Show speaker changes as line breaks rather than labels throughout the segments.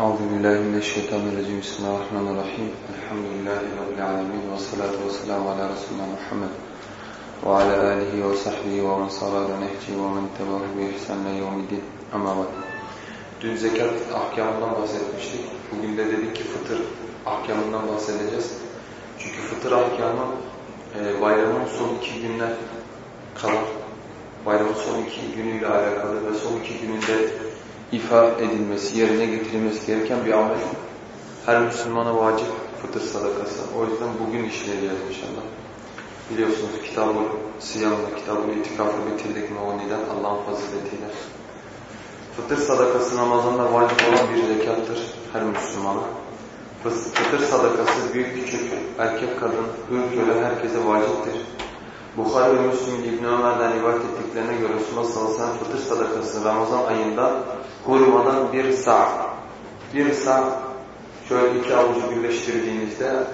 Euzu billahi mineşşeytanirracim. Bismillahirrahmanirrahim. Elhamdülillahi rabbil alamin ve salatu vesselamü ala resulina Muhammed ve ala alihi ve sahbihi ve men sarada nehci ve men tebahu bi ihsanle yevmiddin. Ama bak. Dün zekat ahkamından bahsetmiştik. Bugün de dedik ki fıtır ahkamından bahsedeceğiz. Çünkü fıtır ahkamı e, bayramın son iki günler kadar bayramın son iki günüyle alakalı ve son iki gününde ifa edilmesi, yerine getirilmesi gereken bir amel. Her Müslümana vacip fıtır sadakası. O yüzden bugün işleyeceğiz inşallah. Biliyorsunuz kitabı siyamla, kitabı itikafı bitirdik Mevani'den Allah'ın faziletiyle. Fıtır sadakası Ramazan'da vacip olan bir zekattır her Müslümana. Fıtır sadakası büyük küçük, erkek kadın, hür köle herkese vaciptir. Bukhari ve Müslüm İbn Ömer'den rivayet ettiklerine göre Resulullah sallallahu aleyhi ve sellem fıtır sadakası Ramazan ayında hurmadan bir sağ. Bir sağ şöyle iki avucu birleştirdiğinizde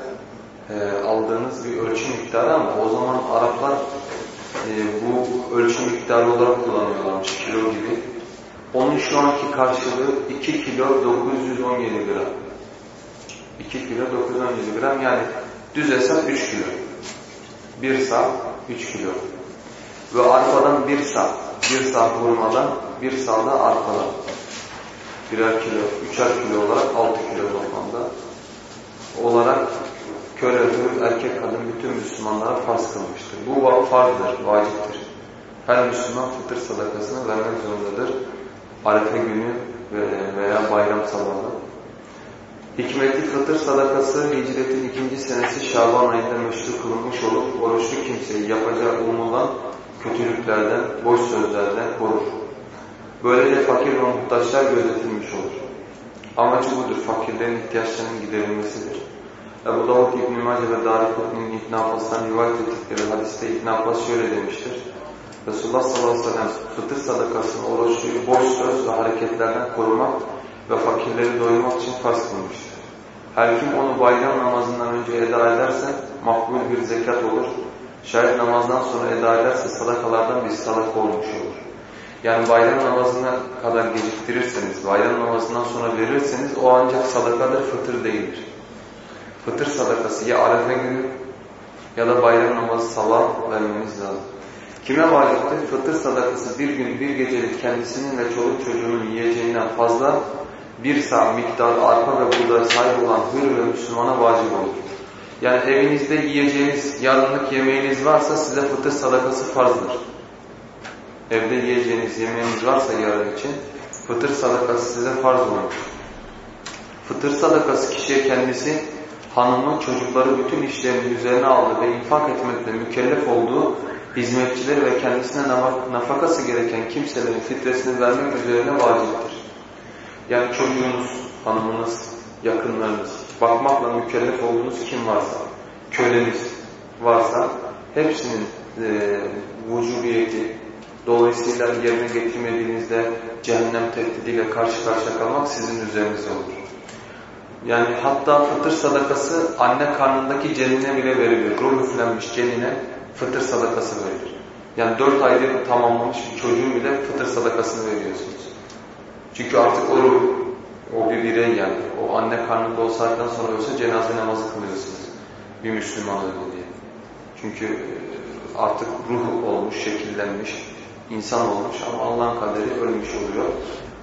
e, aldığınız bir ölçü miktarı ama o zaman Araplar e, bu ölçü miktarı olarak kullanıyorlarmış kilo gibi. Onun şu anki karşılığı 2 kilo 917 gram. 2 kilo 917 gram yani düz hesap 3 kilo. Bir sağ 3 kilo. Ve arpadan bir sağ. Bir sağ hurmadan bir sağ da arpadan. Birer kilo, üçer kilo olarak 6 kilo toplamda olarak hür, erkek, kadın bütün Müslümanlara farz kılmıştır. Bu farzdır, vaciptir. Her Müslüman fıtır sadakasını vermek zorundadır. Arefe günü veya bayram sabahı. Hikmetli fıtır sadakası hicretin ikinci senesi Şaban ayında meşru kılınmış olup oruçlu kimseyi yapacağı umulan kötülüklerden, boş sözlerden korur. Böylece fakir ve muhtaçlar gözetilmiş olur. Amacı budur, fakirlerin ihtiyaçlarının giderilmesidir. Ebu Davud İbn-i Mace ve Darikutni'nin İbn Abbas'tan rivayet ettikleri hadiste İbn Abbas şöyle demiştir. Resulullah sallallahu aleyhi ve sellem fıtır sadakasını oruçluyu boş söz ve hareketlerden korumak ve fakirleri doyurmak için farz kılmıştır. Her kim onu bayram namazından önce eda ederse makbul bir zekat olur. Şayet namazdan sonra eda ederse sadakalardan bir sadaka olmuş olur. Yani bayram namazına kadar geciktirirseniz, bayram namazından sonra verirseniz o ancak sadakadır, fıtır değildir. Fıtır sadakası ya arefe günü ya da bayram namazı sabah vermeniz lazım. Kime vaciptir? Fıtır sadakası bir gün bir gecelik kendisinin ve çoluk çocuğunun yiyeceğinden fazla bir sağ miktar arpa ve buğday sahip olan hür ve Müslümana vacip olur. Yani evinizde yiyeceğiniz yarınlık yemeğiniz varsa size fıtır sadakası farzdır. Evde yiyeceğiniz yemeğiniz varsa yarın için fıtır sadakası size farz olur. Fıtır sadakası kişiye kendisi, hanımı, çocukları bütün işlerini üzerine aldı ve infak etmekle mükellef olduğu hizmetçileri ve kendisine nafakası gereken kimselerin fitresini vermek üzerine vaciptir. Yani çocuğunuz, hanımınız, yakınlarınız, bakmakla mükellef olduğunuz kim varsa, köleniz varsa hepsinin e, vücubiyeti, dolayısıyla yerine getirmediğinizde cehennem tehdidiyle karşı karşıya kalmak sizin üzerinize olur. Yani hatta fıtır sadakası anne karnındaki cenine bile verilir. Ruh üflenmiş cenine fıtır sadakası verilir. Yani dört ayda tamamlamış bir çocuğun bile fıtır sadakasını veriyorsunuz. Çünkü artık o ruh, o bir birey yani. O anne karnında o saatten sonra ölse cenaze namazı kılıyorsunuz. Bir Müslüman öldü diye. Çünkü artık ruh olmuş, şekillenmiş, insan olmuş ama Allah'ın kaderi ölmüş oluyor.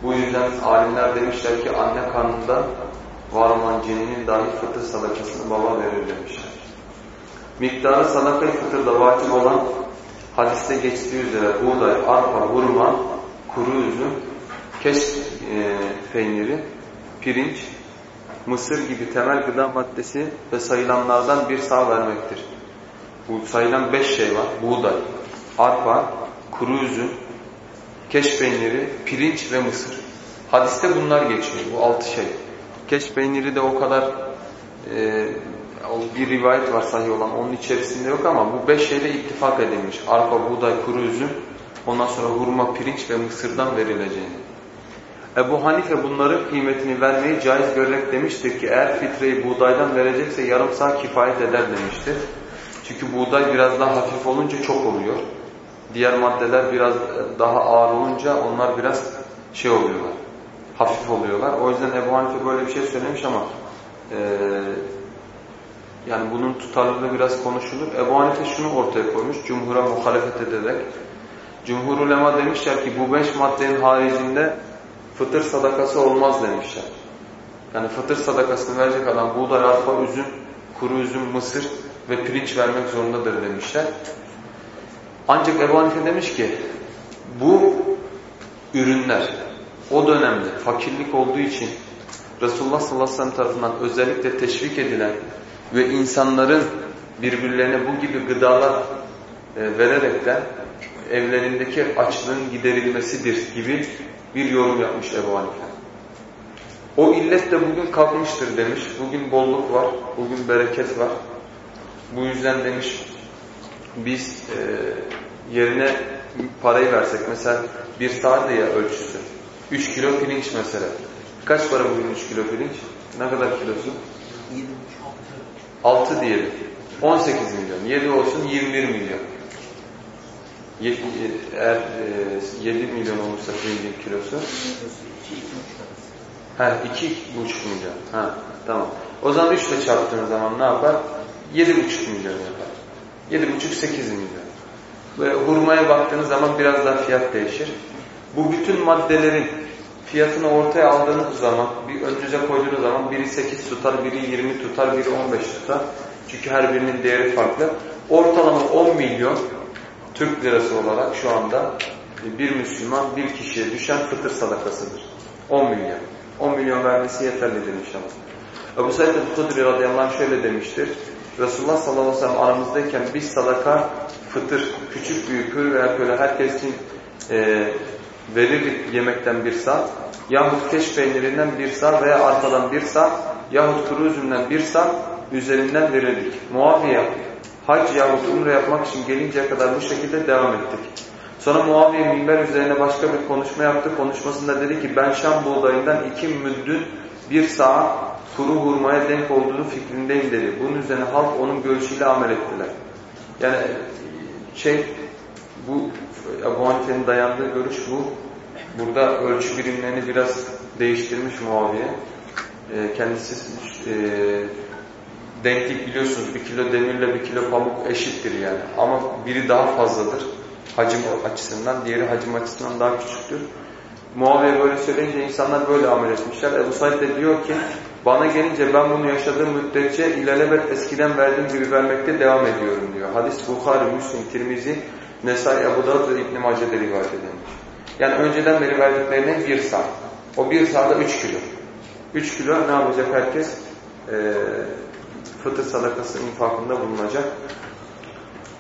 Bu yüzden alimler demişler ki anne karnında var olan ceninin dahi fıtır sadakasını baba verir demişler. Miktarı sadaka-i fıtırda vacip olan hadiste geçtiği üzere buğday, arpa, hurma, kuru üzüm, keş e, peyniri, pirinç, mısır gibi temel gıda maddesi ve sayılanlardan bir sağ vermektir. Bu sayılan beş şey var. Buğday, arpa, kuru üzüm, keş peyniri, pirinç ve mısır. Hadiste bunlar geçiyor. Bu altı şey. Keş peyniri de o kadar e, bir rivayet var sahih olan. Onun içerisinde yok ama bu beş şeyde ittifak edilmiş. Arpa, buğday, kuru üzüm, ondan sonra hurma, pirinç ve mısırdan verileceğini. Ebu Hanife bunların kıymetini vermeyi caiz görerek demiştir ki eğer fitreyi buğdaydan verecekse yarım saat kifayet eder demiştir. Çünkü buğday biraz daha hafif olunca çok oluyor. Diğer maddeler biraz daha ağır olunca onlar biraz şey oluyorlar. hafif oluyorlar. O yüzden Ebu Hanife böyle bir şey söylemiş ama e, yani bunun tutarlılığı biraz konuşulur. Ebu Hanife şunu ortaya koymuş, cumhura muhalefet ederek. Cumhur ulema demişler ki bu beş maddenin haricinde fıtır sadakası olmaz demişler. Yani fıtır sadakasını verecek adam buğday, arpa, üzüm, kuru üzüm, mısır ve pirinç vermek zorundadır demişler. Ancak Ebu Hanife demiş ki bu ürünler o dönemde fakirlik olduğu için Resulullah sallallahu aleyhi ve sellem tarafından özellikle teşvik edilen ve insanların birbirlerine bu gibi gıdalar e, vererekten evlerindeki açlığın giderilmesidir gibi bir yorum yapmış Ebu Hanife. O illet de bugün kalkmıştır demiş. Bugün bolluk var, bugün bereket var. Bu yüzden demiş biz e, yerine parayı versek mesela bir saat ya ölçüsü. 3 kilo pirinç mesela. Kaç para bugün 3 kilo pirinç? Ne kadar kilosu? 6 diyelim. 18 milyon. 7 olsun 21 milyon. Eğer 7 e, milyon olursa pirincin kilosu. Ha 2,5 milyon. Ha tamam. O zaman 3 ile çarptığınız zaman ne yapar? 7,5 milyon yapar. 7,5-8 milyon. Böyle hurmaya baktığınız zaman biraz daha fiyat değişir. Bu bütün maddelerin fiyatını ortaya aldığınız zaman, bir önünüze koyduğunuz zaman biri 8 tutar, biri 20 tutar, biri 15 tutar. Çünkü her birinin değeri farklı. Ortalama 10 milyon Türk lirası olarak şu anda bir Müslüman bir kişiye düşen fıtır sadakasıdır. 10 milyon. 10 milyon vermesi yeterlidir inşallah. Ebu Said el-Hudri radıyallahu anh şöyle demiştir. Resulullah sallallahu aleyhi ve sellem aramızdayken biz sadaka, fıtır, küçük büyük, hür veya köle herkes için e, verirdik yemekten bir sağ, yahut keş peynirinden bir sağ veya arpadan bir sağ, yahut kuru üzümden bir sağ üzerinden verirdik. Muaviye hac yahut umre yapmak için gelinceye kadar bu şekilde devam ettik. Sonra Muaviye minber üzerine başka bir konuşma yaptı. Konuşmasında dedi ki ben Şam buğdayından iki müddün bir sağ kuru hurmaya denk olduğunu fikrindeyim dedi. Bunun üzerine halk onun görüşüyle amel ettiler. Yani şey bu Ebu Hanife'nin dayandığı görüş bu. Burada ölçü birimlerini biraz değiştirmiş Muaviye. E, kendisi e, denklik biliyorsunuz bir kilo demirle bir kilo pamuk eşittir yani. Ama biri daha fazladır hacim açısından, diğeri hacim açısından daha küçüktür. Muaviye böyle söyleyince insanlar böyle amel etmişler. Ebu Said de diyor ki bana gelince ben bunu yaşadığım müddetçe ilelebet eskiden verdiğim gibi vermekte devam ediyorum diyor. Hadis Bukhari, Müslim, Tirmizi, Nesai, Ebu Davud ve İbn-i Mace'de rivayet edilmiş. Yani önceden beri verdiklerine bir saat. O bir saatte üç kilo. Üç kilo ne yapacak herkes? Ee, fıtır sadakası infakında bulunacak.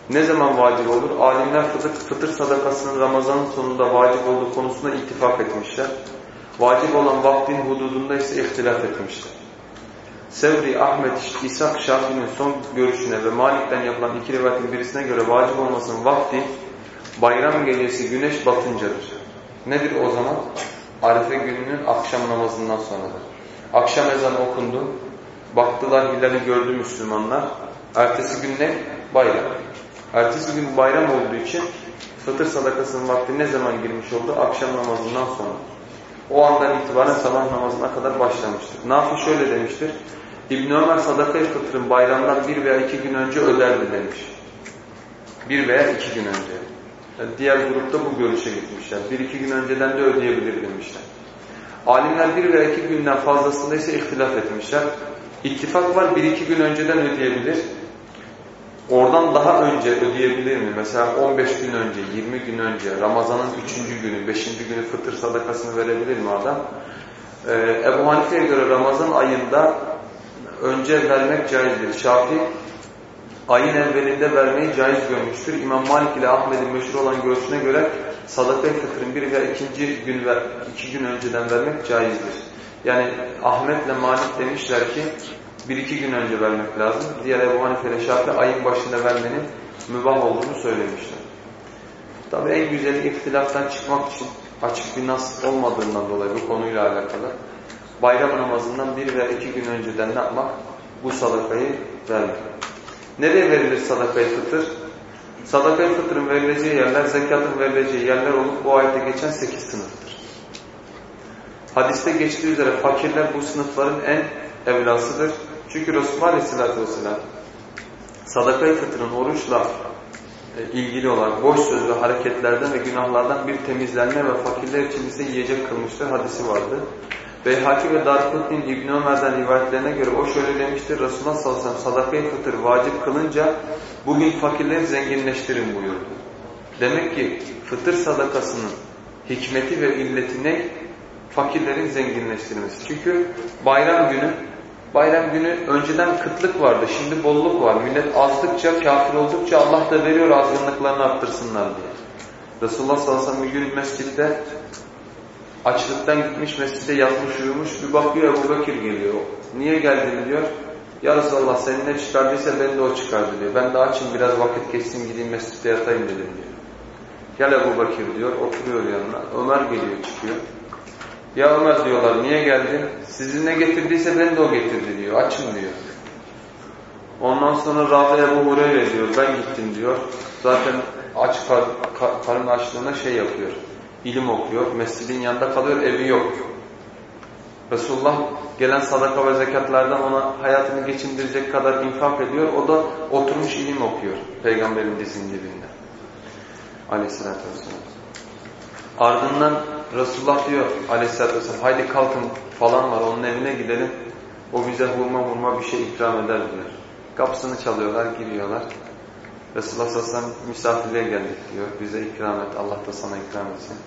Ne zaman vacip olur? Alimler fıtır, fıtır sadakasının Ramazan'ın sonunda vacip olduğu konusunda ittifak etmişler. Vacip olan vaktin hududunda ise ihtilaf etmişler. Sevri, Ahmet, İshak, Şafii'nin son görüşüne ve Malik'ten yapılan iki rivayetin birisine göre vacip olmasının vakti bayram gecesi güneş batıncadır. Nedir o zaman? Arife gününün akşam namazından sonradır. Akşam ezanı okundu. Baktılar hilali gördü Müslümanlar. Ertesi gün ne? Bayram. Ertesi gün bayram olduğu için fıtır sadakasının vakti ne zaman girmiş oldu? Akşam namazından sonra. O andan itibaren sabah namazına kadar başlamıştır. Nafi şöyle demiştir. İbn Ömer sadaka-i fıtrın bayramdan bir veya iki gün önce öderdi demiş. Bir veya iki gün önce. Yani diğer grupta bu görüşe gitmişler. Bir iki gün önceden de ödeyebilir demişler. Alimler bir veya iki günden fazlasında ise ihtilaf etmişler. İttifak var bir iki gün önceden ödeyebilir. Oradan daha önce ödeyebilir mi? Mesela 15 gün önce, 20 gün önce, Ramazan'ın 3. günü, 5. günü fıtır sadakasını verebilir mi adam? Ee, Ebu Hanife'ye göre Ramazan ayında önce vermek caizdir. Şafi ayın evvelinde vermeyi caiz görmüştür. İmam Malik ile Ahmet'in meşhur olan görüşüne göre sadaka-i fıtrın bir veya ikinci gün ver, iki gün önceden vermek caizdir. Yani Ahmet ile Malik demişler ki bir iki gün önce vermek lazım. Diğer Ebu Hanife Şafi ayın başında vermenin mübah olduğunu söylemişler. Tabi en güzeli ihtilaftan çıkmak için açık bir nas olmadığından dolayı bu konuyla alakalı bayram namazından bir veya iki gün önceden ne yapmak? Bu sadakayı vermek. Nereye verilir sadakayı fıtır? Sadakayı fıtırın verileceği yerler, zekatın verileceği yerler olup bu ayette geçen sekiz sınıftır. Hadiste geçtiği üzere fakirler bu sınıfların en evlasıdır. Çünkü Resulullah Aleyhisselatü Vesselam sadaka-i fıtrın oruçla e, ilgili olarak boş söz ve hareketlerden ve günahlardan bir temizlenme ve fakirler için ise yiyecek kılmıştır hadisi vardı. Beyhaki ve Darkutni'nin İbn Ömer'den rivayetlerine göre o şöyle demiştir. Resulullah sallallahu aleyhi ve sellem sadaka-i fıtır vacip kılınca bugün fakirleri zenginleştirin buyurdu. Demek ki fıtır sadakasının hikmeti ve illeti ne? Fakirlerin zenginleştirilmesi. Çünkü bayram günü bayram günü önceden kıtlık vardı. Şimdi bolluk var. Millet azdıkça, kafir oldukça Allah da veriyor azgınlıklarını arttırsınlar diye. Resulullah sallallahu aleyhi ve sellem bir gün mescitte açlıktan gitmiş mescide yatmış uyumuş. Bir bakıyor Ebu Bekir geliyor. Niye geldin diyor. Ya Resulallah seni ne çıkardıysa beni de o çıkardı diyor. Ben de açım biraz vakit geçsin gideyim mescitte yatayım dedim diyor. Gel Ebu Bakir diyor. Oturuyor yanına. Ömer geliyor çıkıyor. Ya Ömer diyorlar niye geldin? Sizi ne getirdiyse beni de o getirdi diyor. Açım diyor. Ondan sonra Rabi Ebu Hureyre diyor. Ben gittim diyor. Zaten aç kar, kar, karın açlığına şey yapıyor. İlim okuyor. Mescidin yanında kalıyor. Evi yok. Resulullah gelen sadaka ve zekatlardan ona hayatını geçindirecek kadar infak ediyor. O da oturmuş ilim okuyor. Peygamberin dizinin dibinde. Aleyhissalatü vesselam. Ardından Resulullah diyor aleyhissalatü vesselam haydi kalkın falan var onun evine gidelim. O bize hurma hurma bir şey ikram eder diyor. Kapısını çalıyorlar giriyorlar. Resulullah sallallahu aleyhi ve geldik diyor. Bize ikram et Allah da sana ikram etsin.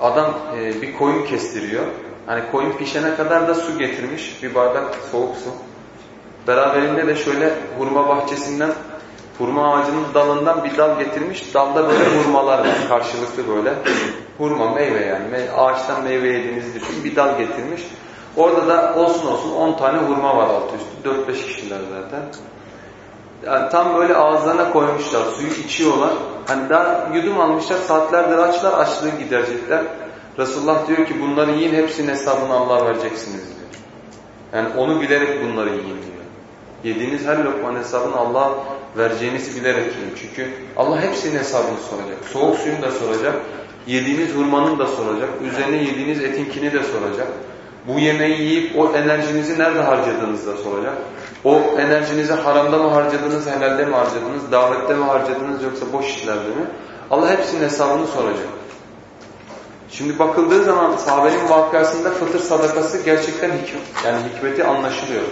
Adam e, bir koyun kestiriyor. Hani koyun pişene kadar da su getirmiş. Bir bardak soğuk su. Beraberinde de şöyle hurma bahçesinden hurma ağacının dalından bir dal getirmiş. Dalda böyle hurmalar var karşılıklı böyle. Hurma meyve yani. Ağaçtan meyve yediğinizi düşün. Bir dal getirmiş. Orada da olsun olsun 10 tane hurma var altı üstü. 4-5 kişiler zaten. Yani tam böyle ağızlarına koymuşlar. Suyu içiyorlar. Hani daha yudum almışlar. Saatlerdir açlar. Açlığı giderecekler. Resulullah diyor ki bunları yiyin. Hepsinin hesabını Allah'a vereceksiniz diyor. Yani onu bilerek bunları yiyin diyor. Yediğiniz her lokmanın hesabını Allah'a vereceğinizi bilerek yiyin. Çünkü Allah hepsinin hesabını soracak. Soğuk suyun da soracak. Yediğiniz hurmanın da soracak. Üzerine yediğiniz etinkini de soracak. Bu yemeği yiyip o enerjinizi nerede harcadığınızı da soracak. O enerjinizi haramda mı harcadınız, helalde mi harcadınız, davette mi harcadınız yoksa boş işlerde mi? Allah hepsinin hesabını soracak. Şimdi bakıldığı zaman sahabenin vakasında fıtır sadakası gerçekten hikmet, yani hikmeti anlaşılıyor.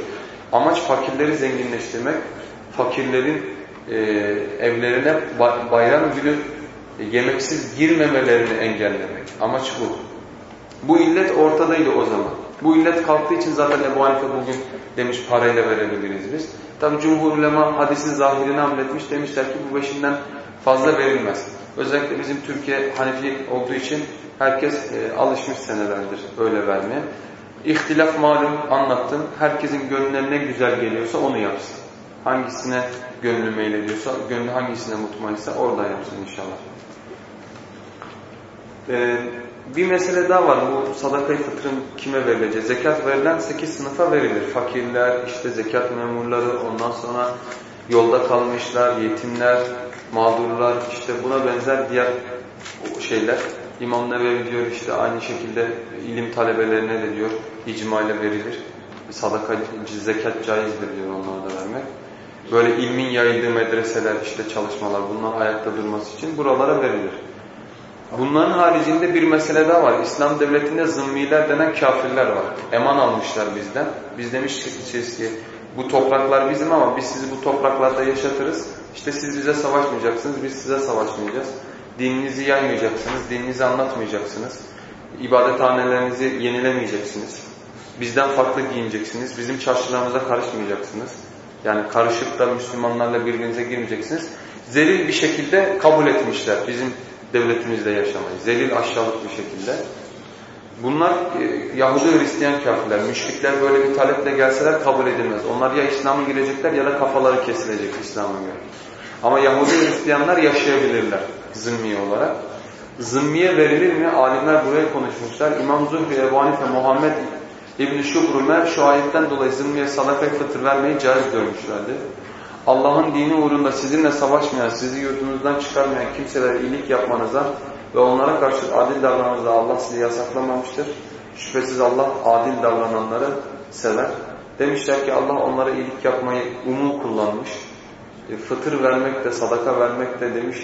Amaç fakirleri zenginleştirmek, fakirlerin e, evlerine bayram günü yemeksiz girmemelerini engellemek. Amaç bu. Bu illet ortadaydı o zaman. Bu illet kalktığı için zaten Ebu Hanife bugün demiş parayla verebiliriz biz. Tabi cumhur ulema hadisin zahirini hamletmiş demişler ki bu beşinden fazla verilmez. Özellikle bizim Türkiye Hanefi olduğu için herkes e, alışmış senelerdir öyle vermeye. İhtilaf malum anlattım. Herkesin gönlüne ne güzel geliyorsa onu yapsın. Hangisine gönlü meylediyorsa, gönlü hangisine mutmainse orada yapsın inşallah. Ee, bir mesele daha var. Bu sadaka-i fıtrın kime verileceği? Zekat verilen sekiz sınıfa verilir. Fakirler, işte zekat memurları, ondan sonra yolda kalmışlar, yetimler, mağdurlar, işte buna benzer diğer şeyler. İmam Nevevi diyor işte aynı şekilde ilim talebelerine de diyor icma verilir. Sadaka, zekat caizdir diyor onlara da vermek. Böyle ilmin yayıldığı medreseler, işte çalışmalar bunlar ayakta durması için buralara verilir. Bunların haricinde bir mesele daha var. İslam devletinde zımmiler denen kafirler var. Eman almışlar bizden. Biz demişiz ki bu topraklar bizim ama biz sizi bu topraklarda yaşatırız. İşte siz bize savaşmayacaksınız, biz size savaşmayacağız. Dininizi yaymayacaksınız, dininizi anlatmayacaksınız. İbadethanelerinizi yenilemeyeceksiniz. Bizden farklı giyineceksiniz, bizim çarşılarımıza karışmayacaksınız. Yani karışıp da Müslümanlarla birbirinize girmeyeceksiniz. Zelil bir şekilde kabul etmişler bizim devletimizde yaşamayı. Zelil aşağılık bir şekilde. Bunlar e, Yahudi Hristiyan kafirler, müşrikler böyle bir taleple gelseler kabul edilmez. Onlar ya İslam'a girecekler ya da kafaları kesilecek İslam'a göre. Ama Yahudi Hristiyanlar yaşayabilirler zımmi olarak. Zımmiye verilir mi? Alimler buraya konuşmuşlar. İmam Zuhri, Ebu Hanife, Muhammed İbn-i Şubrumer şu ayetten dolayı zımmiye sadaka fıtır vermeyi caiz görmüşlerdi. Allah'ın dini uğrunda sizinle savaşmayan, sizi yurdunuzdan çıkarmayan kimselere iyilik yapmanıza ve onlara karşı adil davranmanızı Allah size yasaklamamıştır. Şüphesiz Allah adil davrananları sever. Demişler ki Allah onlara iyilik yapmayı umum kullanmış. E, fıtır vermek de, sadaka vermek de demiş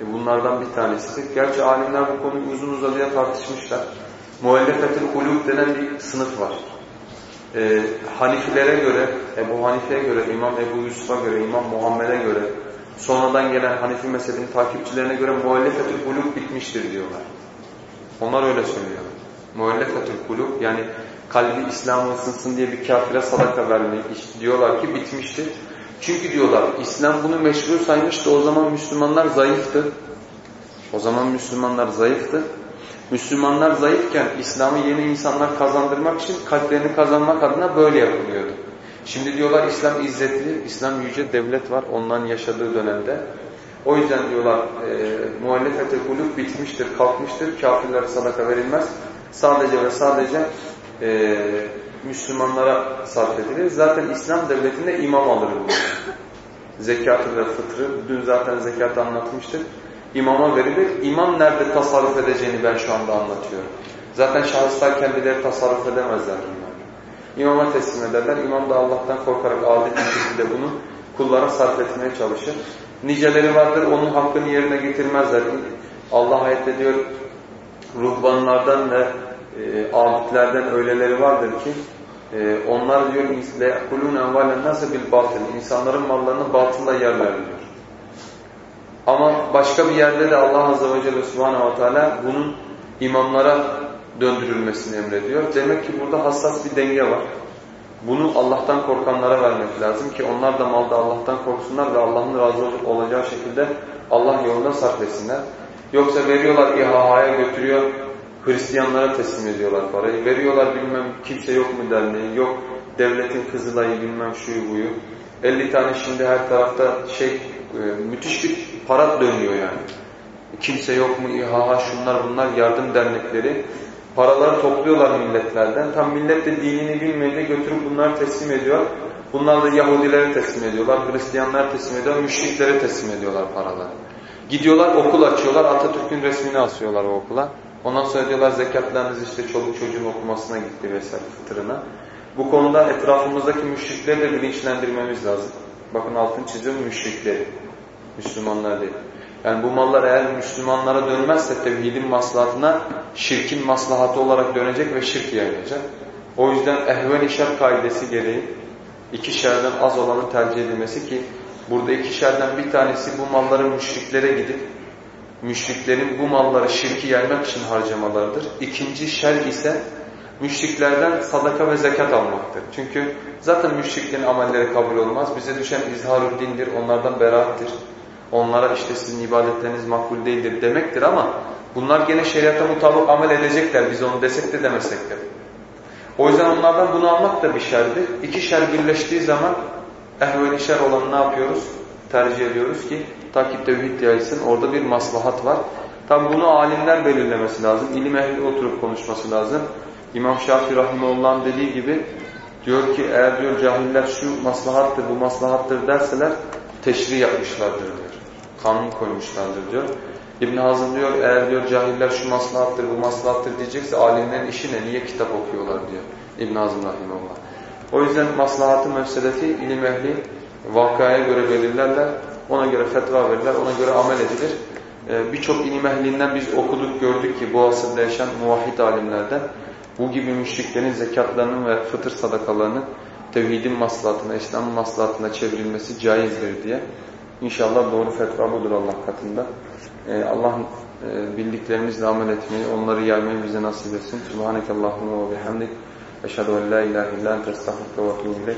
e, bunlardan bir tanesidir. Gerçi alimler bu konuyu uzun uzadıya tartışmışlar. Muallefetil kulub denen bir sınıf var. E, Hanifilere göre, Ebu Hanife'ye göre, İmam Ebu Yusuf'a göre, İmam Muhammed'e göre, sonradan gelen Hanifi mezhebinin takipçilerine göre muallefetül kulub bitmiştir diyorlar. Onlar öyle söylüyor. Muallefetül kulub yani kalbi İslam'a ısınsın diye bir kafire sadaka vermeyi diyorlar ki bitmiştir. Çünkü diyorlar İslam bunu meşru saymıştı o zaman Müslümanlar zayıftı. O zaman Müslümanlar zayıftı. Müslümanlar zayıfken İslam'ı yeni insanlar kazandırmak için kalplerini kazanmak adına böyle yapılıyordu. Şimdi diyorlar İslam izzetli, İslam yüce devlet var onların yaşadığı dönemde. O yüzden diyorlar e, muallefete kulüp bitmiştir, kalkmıştır, kafirlere sadaka verilmez. Sadece ve sadece e, Müslümanlara sarf edilir. Zaten İslam devletinde imam alır bu. Zekatı ve fıtrı, dün zaten zekatı anlatmıştık İmama verilir. İmam nerede tasarruf edeceğini ben şu anda anlatıyorum. Zaten şahıslar kendileri tasarruf edemezler bunlar. İmama teslim ederler. İmam da Allah'tan korkarak adil bir şekilde bunu kullara sarf etmeye çalışır. Niceleri vardır, onun hakkını yerine getirmezler. Allah ayette diyor, ruhbanlardan ve e, abidlerden öyleleri vardır ki e, onlar diyor لَيَأْكُلُونَ اَنْوَالًا نَاسَ بِالْبَاطِلِ İnsanların mallarını batılla yerler diyor. Ama başka bir yerde de Allah Azze ve Celle Subhanahu ve Teala bunun imamlara döndürülmesini emrediyor. Demek ki burada hassas bir denge var. Bunu Allah'tan korkanlara vermek lazım ki onlar da malda Allah'tan korksunlar ve Allah'ın razı olacağı şekilde Allah yolunda sarf etsinler. Yoksa veriyorlar İHA'ya götürüyor, Hristiyanlara teslim ediyorlar parayı. Veriyorlar bilmem kimse yok mu derneği, yok devletin kızılayı bilmem şuyu buyu. 50 tane şimdi her tarafta şey e, müthiş bir para dönüyor yani. Kimse yok mu, İHA, şunlar bunlar yardım dernekleri. Paraları topluyorlar milletlerden. Tam millet de dinini bilmeyince götürüp bunları teslim ediyor. Bunlar da Yahudilere teslim ediyorlar, Hristiyanlar teslim ediyor, müşriklere teslim ediyorlar paraları. Gidiyorlar okul açıyorlar, Atatürk'ün resmini asıyorlar o okula. Ondan sonra diyorlar zekatlarınız işte çoluk çocuğun okumasına gitti vesaire fıtırına. Bu konuda etrafımızdaki müşrikleri de bilinçlendirmemiz lazım. Bakın altın çiziyorum müşrikleri. Müslümanlar değil. Yani bu mallar eğer Müslümanlara dönmezse tevhidin maslahatına şirkin maslahatı olarak dönecek ve şirk yayılacak. O yüzden ehven-i şer kaidesi gereği iki şerden az olanı tercih edilmesi ki burada iki şerden bir tanesi bu malların müşriklere gidip müşriklerin bu malları şirki yaymak için harcamalarıdır. İkinci şer ise müşriklerden sadaka ve zekat almaktır. Çünkü zaten müşriklerin amelleri kabul olmaz. Bize düşen izhar dindir, onlardan beraattir. Onlara işte sizin ibadetleriniz makbul değildir demektir ama bunlar gene şeriata mutabık amel edecekler. Biz onu desek de demesek de. O yüzden onlardan bunu almak da bir şerdir. İki şer birleştiği zaman ehveli şer olanı ne yapıyoruz? Tercih ediyoruz ki takip tevhid yayılsın. Orada bir maslahat var. Tabi bunu alimler belirlemesi lazım. İlim ehli oturup konuşması lazım. İmam Şafii Rahimullah'ın dediği gibi diyor ki eğer diyor cahiller şu maslahattır bu maslahattır derseler teşri yapmışlardır diyor. Kanun koymuşlardır diyor. İbn Hazım diyor eğer diyor cahiller şu maslahattır bu maslahattır diyecekse alimlerin işi ne? Niye kitap okuyorlar diyor İbn Hazım Rahimullah. O yüzden maslahatı mefsedeti ilim ehli vakaya göre belirlerler. Ona göre fetva verirler, ona göre amel edilir. Ee, Birçok ilim ehlinden biz okuduk, gördük ki bu asırda yaşayan muvahhid alimlerden bu gibi müşriklerin zekatlarının ve fıtır sadakalarının tevhidin maslahatına, İslam'ın maslahatına çevrilmesi caizdir diye. İnşallah doğru fetva budur Allah katında. Ee, Allah e, bildiklerimizle amel etmeyi, onları yaymayı bize nasip etsin. Subhaneke Allahumma ve bihamdik. Eşhedü en la ilahe illa ente ve etûbü